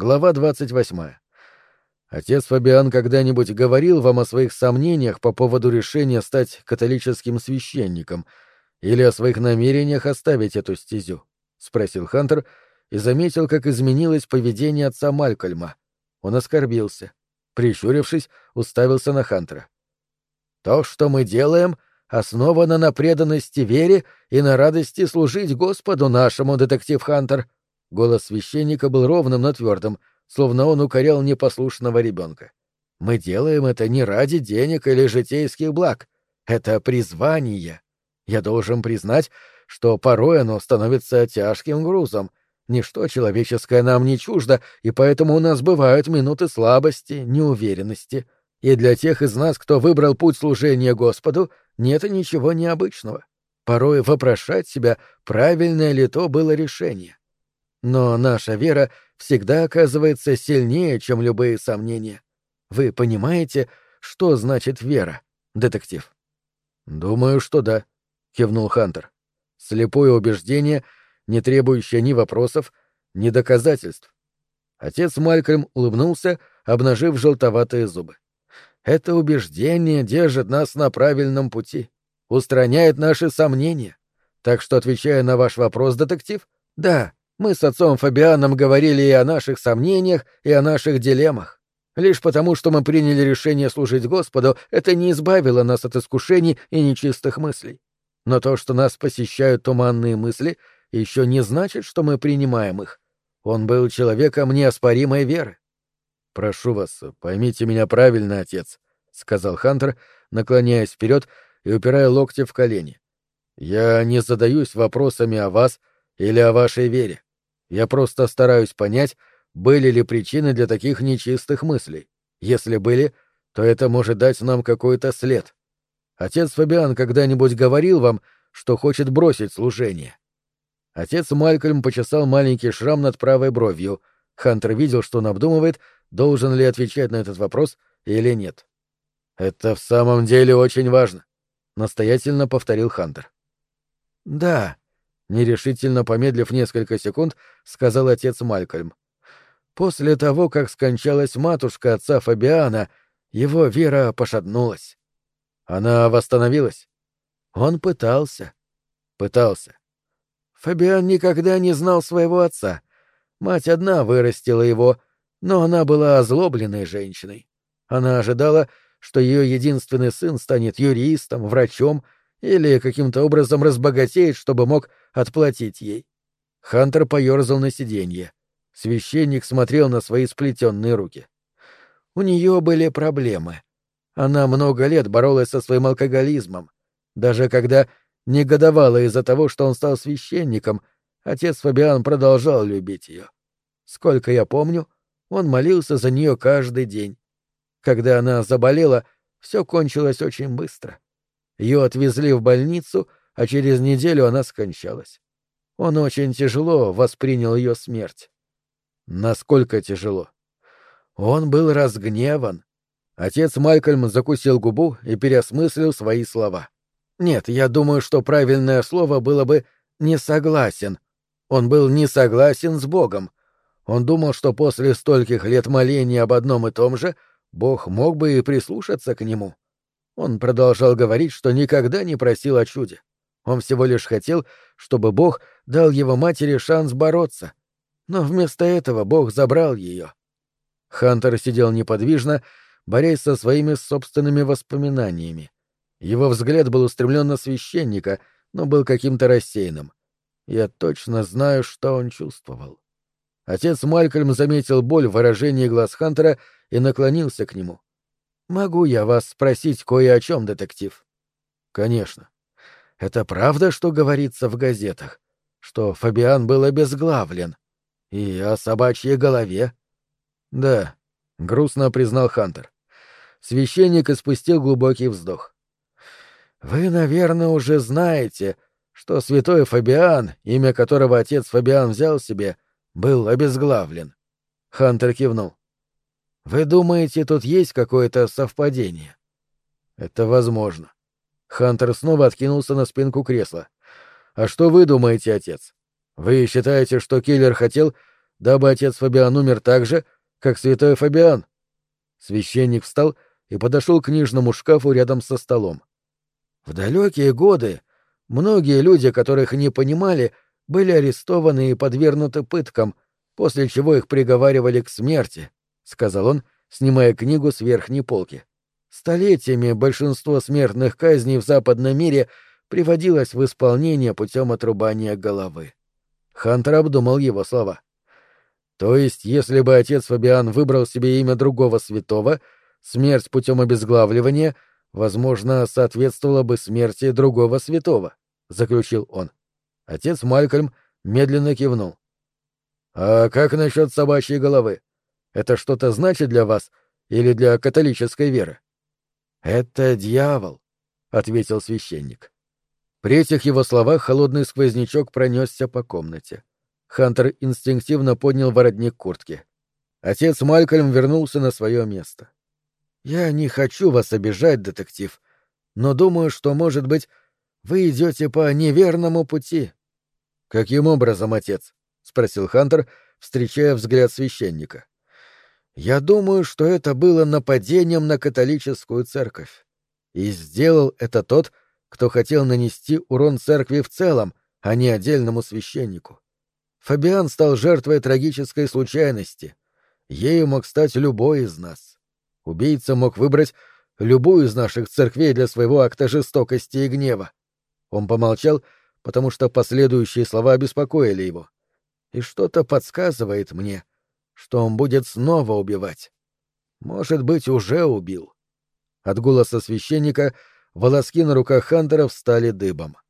Глава 28. Отец Фабиан когда-нибудь говорил вам о своих сомнениях по поводу решения стать католическим священником или о своих намерениях оставить эту стезю? — спросил Хантер и заметил, как изменилось поведение отца Малькольма. Он оскорбился. Прищурившись, уставился на Хантера. «То, что мы делаем, основано на преданности вере и на радости служить Господу нашему, детектив Хантер», Голос священника был ровным, но твердым, словно он укорял непослушного ребенка. «Мы делаем это не ради денег или житейских благ. Это призвание. Я должен признать, что порой оно становится тяжким грузом. Ничто человеческое нам не чуждо, и поэтому у нас бывают минуты слабости, неуверенности. И для тех из нас, кто выбрал путь служения Господу, нет ничего необычного. Порой вопрошать себя, правильное ли то было решение. Но наша вера всегда оказывается сильнее, чем любые сомнения. Вы понимаете, что значит вера, детектив? Думаю, что да, кивнул Хантер. Слепое убеждение, не требующее ни вопросов, ни доказательств. Отец Малькольм улыбнулся, обнажив желтоватые зубы. Это убеждение держит нас на правильном пути, устраняет наши сомнения. Так что, отвечая на ваш вопрос, детектив, да, мы с отцом Фабианом говорили и о наших сомнениях, и о наших дилеммах. Лишь потому, что мы приняли решение служить Господу, это не избавило нас от искушений и нечистых мыслей. Но то, что нас посещают туманные мысли, еще не значит, что мы принимаем их. Он был человеком неоспоримой веры. «Прошу вас, поймите меня правильно, отец», — сказал Хантер, наклоняясь вперед и упирая локти в колени. «Я не задаюсь вопросами о вас или о вашей вере. Я просто стараюсь понять, были ли причины для таких нечистых мыслей. Если были, то это может дать нам какой-то след. Отец Фабиан когда-нибудь говорил вам, что хочет бросить служение? Отец Малькольм почесал маленький шрам над правой бровью. Хантер видел, что он обдумывает, должен ли отвечать на этот вопрос или нет. «Это в самом деле очень важно», — настоятельно повторил Хантер. «Да», нерешительно помедлив несколько секунд, сказал отец Малькольм. После того, как скончалась матушка отца Фабиана, его вера пошатнулась. Она восстановилась. Он пытался. Пытался. Фабиан никогда не знал своего отца. Мать одна вырастила его, но она была озлобленной женщиной. Она ожидала, что ее единственный сын станет юристом, врачом или каким-то образом разбогатеет, чтобы мог отплатить ей. Хантер поерзал на сиденье. Священник смотрел на свои сплетенные руки. У нее были проблемы. Она много лет боролась со своим алкоголизмом. Даже когда негодовала из-за того, что он стал священником, отец Фабиан продолжал любить ее. Сколько я помню, он молился за нее каждый день. Когда она заболела, все кончилось очень быстро. Ее отвезли в больницу, а через неделю она скончалась. Он очень тяжело воспринял ее смерть. Насколько тяжело? Он был разгневан. Отец Малькольм закусил губу и переосмыслил свои слова. Нет, я думаю, что правильное слово было бы «не согласен». Он был не согласен с Богом. Он думал, что после стольких лет моления об одном и том же Бог мог бы и прислушаться к нему. Он продолжал говорить, что никогда не просил о чуде. Он всего лишь хотел, чтобы Бог дал его матери шанс бороться. Но вместо этого Бог забрал ее. Хантер сидел неподвижно, борясь со своими собственными воспоминаниями. Его взгляд был устремлен на священника, но был каким-то рассеянным. Я точно знаю, что он чувствовал. Отец Малькольм заметил боль в выражении глаз Хантера и наклонился к нему. Могу я вас спросить кое о чем, детектив? Конечно. Это правда, что говорится в газетах? Что Фабиан был обезглавлен? И о собачьей голове? Да, грустно признал Хантер. Священник испустил глубокий вздох. Вы, наверное, уже знаете, что святой Фабиан, имя которого отец Фабиан взял себе, был обезглавлен. Хантер кивнул. Вы думаете, тут есть какое-то совпадение? Это возможно. Хантер снова откинулся на спинку кресла. А что вы думаете, отец? Вы считаете, что киллер хотел, дабы отец Фабиан умер так же, как святой Фабиан. Священник встал и подошел к книжному шкафу рядом со столом. В далекие годы многие люди, которых не понимали, были арестованы и подвергнуты пыткам, после чего их приговаривали к смерти, — сказал он, снимая книгу с верхней полки. Столетиями большинство смертных казней в западном мире приводилось в исполнение путем отрубания головы. Хантер обдумал его слова. То есть, если бы отец Фабиан выбрал себе имя другого святого, смерть путем обезглавливания, возможно, соответствовала бы смерти другого святого, — заключил он. Отец Малькольм медленно кивнул. «А как насчет собачьей головы? Это что-то значит для вас или для католической веры?» «Это дьявол», — ответил священник. При этих его словах холодный сквознячок пронесся по комнате. Хантер инстинктивно поднял воротник куртки. Отец Малькольм вернулся на свое место. «Я не хочу вас обижать, детектив, но думаю, что, может быть, вы идете по неверному пути». «Каким образом, отец?» — спросил Хантер, встречая взгляд священника. «Я думаю, что это было нападением на католическую церковь. И сделал это тот, кто хотел нанести урон церкви в целом, а не отдельному священнику. Фабиан стал жертвой трагической случайности. Ею мог стать любой из нас. Убийца мог выбрать любую из наших церквей для своего акта жестокости и гнева. Он помолчал, потому что последующие слова беспокоили его. И что-то подсказывает мне, что он будет снова убивать. Может быть, уже убил. От голоса священника волоски на руках Хантера встали дыбом. —